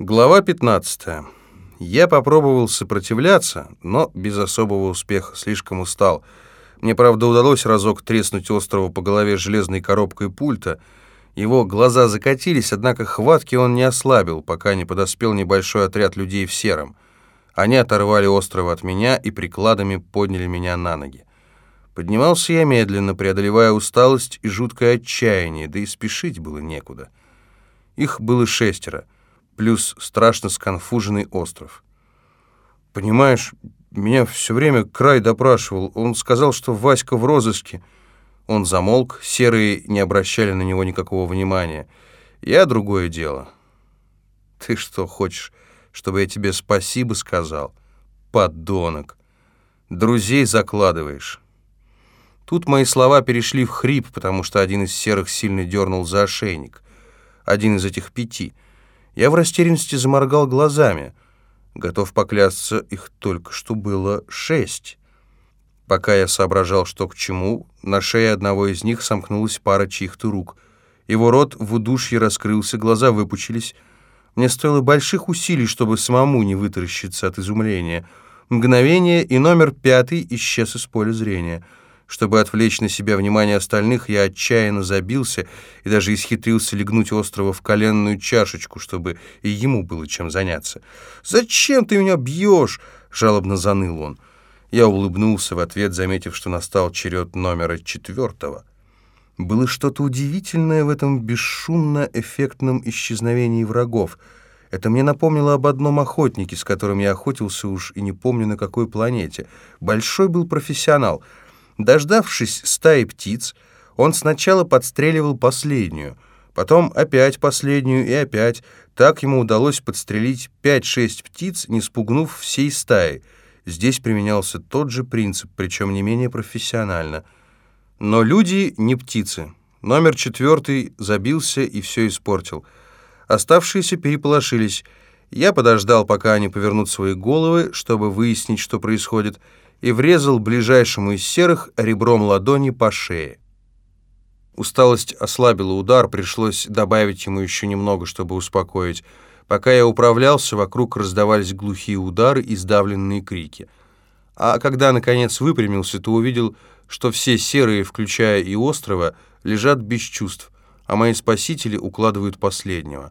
Глава 15. Я попробовал сопротивляться, но без особого успеха, слишком устал. Мне, правда, удалось разок треснуть острова по голове железной коробкой пульта. Его глаза закатились, однако хватки он не ослабил, пока не подоспел небольшой отряд людей в сером. Они оторвали остров от меня и прикладами подняли меня на ноги. Поднимался я медленно, преодолевая усталость и жуткое отчаяние, да и спешить было некуда. Их было шестеро — плюс страшно сконфуженный остров. Понимаешь, меня все время край допрашивал. Он сказал, что Васька в розыске. Он замолк, серые не обращали на него никакого внимания. Я другое дело. Ты что, хочешь, чтобы я тебе спасибо сказал? Подонок. Друзей закладываешь. Тут мои слова перешли в хрип, потому что один из серых сильно дернул за ошейник. Один из этих пяти — я в растерянности заморгал глазами. Готов поклясться, их только что было шесть. Пока я соображал, что к чему, на шее одного из них сомкнулась пара чьих-то рук. Его рот в удушье раскрылся, глаза выпучились. Мне стоило больших усилий, чтобы самому не вытаращиться от изумления. Мгновение, и номер пятый исчез из поля зрения — чтобы отвлечь на себя внимание остальных, я отчаянно забился и даже исхитрился легнуть острова в коленную чашечку, чтобы и ему было чем заняться. «Зачем ты меня бьешь?» — жалобно заныл он. Я улыбнулся в ответ, заметив, что настал черед номера четвертого. Было что-то удивительное в этом бесшумно-эффектном исчезновении врагов. Это мне напомнило об одном охотнике, с которым я охотился уж и не помню на какой планете. Большой был профессионал — Дождавшись стаи птиц, он сначала подстреливал последнюю, потом опять последнюю и опять. Так ему удалось подстрелить 5-6 птиц, не спугнув всей стаи. Здесь применялся тот же принцип, причем не менее профессионально. Но люди не птицы. Номер четвертый забился и все испортил. Оставшиеся переполошились. Я подождал, пока они повернут свои головы, чтобы выяснить, что происходит, и врезал ближайшему из серых ребром ладони по шее. Усталость ослабила удар, пришлось добавить ему еще немного, чтобы успокоить. Пока я управлялся, вокруг раздавались глухие удары и сдавленные крики. А когда, наконец, выпрямился, то увидел, что все серые, включая и острова, лежат без чувств, а мои спасители укладывают последнего.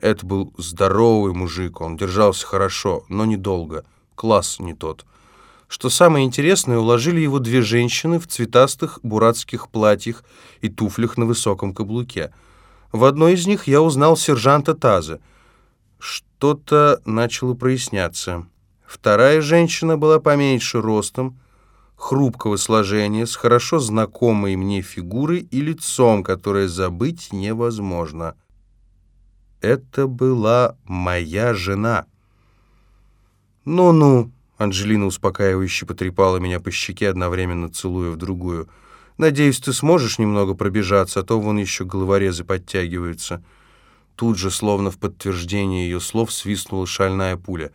Это был здоровый мужик, он держался хорошо, но недолго. Класс не тот. Что самое интересное, уложили его две женщины в цветастых буратских платьях и туфлях на высоком каблуке. В одной из них я узнал сержанта Таза. Что-то начало проясняться. Вторая женщина была поменьше ростом, хрупкого сложения, с хорошо знакомой мне фигурой и лицом, которое забыть невозможно. Это была моя жена. «Ну-ну», Анжелина успокаивающе потрепала меня по щеке, одновременно целуя в другую. «Надеюсь, ты сможешь немного пробежаться, а то вон еще головорезы подтягиваются». Тут же, словно в подтверждение ее слов, свистнула шальная пуля.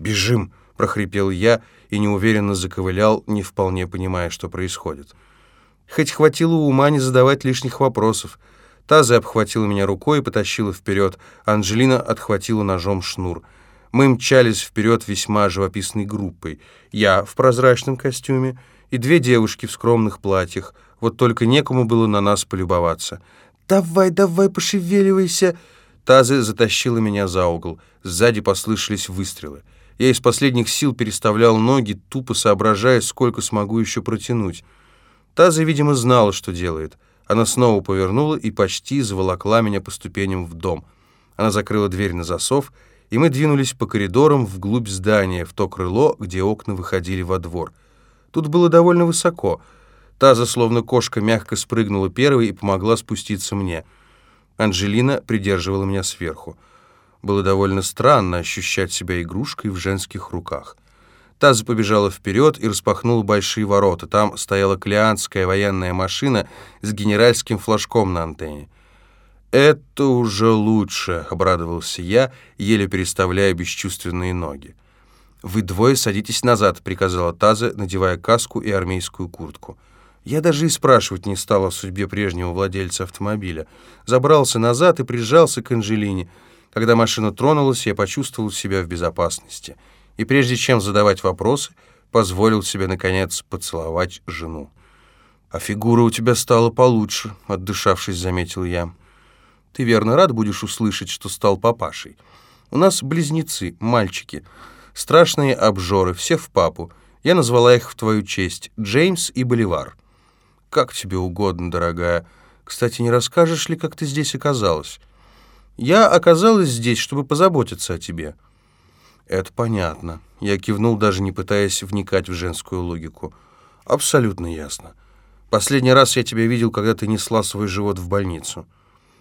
«Бежим!» — прохрипел я и неуверенно заковылял, не вполне понимая, что происходит. Хоть хватило ума не задавать лишних вопросов. Таза обхватила меня рукой и потащила вперед. Анжелина отхватила ножом шнур — мы мчались вперед весьма живописной группой. Я в прозрачном костюме и две девушки в скромных платьях. Вот только некому было на нас полюбоваться. «Давай, давай, пошевеливайся!» Тазы затащила меня за угол. Сзади послышались выстрелы. Я из последних сил переставлял ноги, тупо соображая, сколько смогу еще протянуть. Таза, видимо, знала, что делает. Она снова повернула и почти заволокла меня по ступеням в дом. Она закрыла дверь на засов и мы двинулись по коридорам вглубь здания, в то крыло, где окна выходили во двор. Тут было довольно высоко. Таза, словно кошка, мягко спрыгнула первой и помогла спуститься мне. Анжелина придерживала меня сверху. Было довольно странно ощущать себя игрушкой в женских руках. Таза побежала вперед и распахнула большие ворота. Там стояла клеанская военная машина с генеральским флажком на антенне. «Это уже лучше», — обрадовался я, еле переставляя бесчувственные ноги. «Вы двое садитесь назад», — приказала Таза, надевая каску и армейскую куртку. Я даже и спрашивать не стал о судьбе прежнего владельца автомобиля. Забрался назад и прижался к Анжелине. Когда машина тронулась, я почувствовал себя в безопасности. И прежде чем задавать вопросы, позволил себе, наконец, поцеловать жену. «А фигура у тебя стала получше», — отдышавшись, заметил я. «Ты верно рад будешь услышать, что стал папашей. У нас близнецы, мальчики, страшные обжоры, все в папу. Я назвала их в твою честь, Джеймс и Боливар». «Как тебе угодно, дорогая. Кстати, не расскажешь ли, как ты здесь оказалась?» «Я оказалась здесь, чтобы позаботиться о тебе». «Это понятно». Я кивнул, даже не пытаясь вникать в женскую логику. «Абсолютно ясно. Последний раз я тебя видел, когда ты несла свой живот в больницу».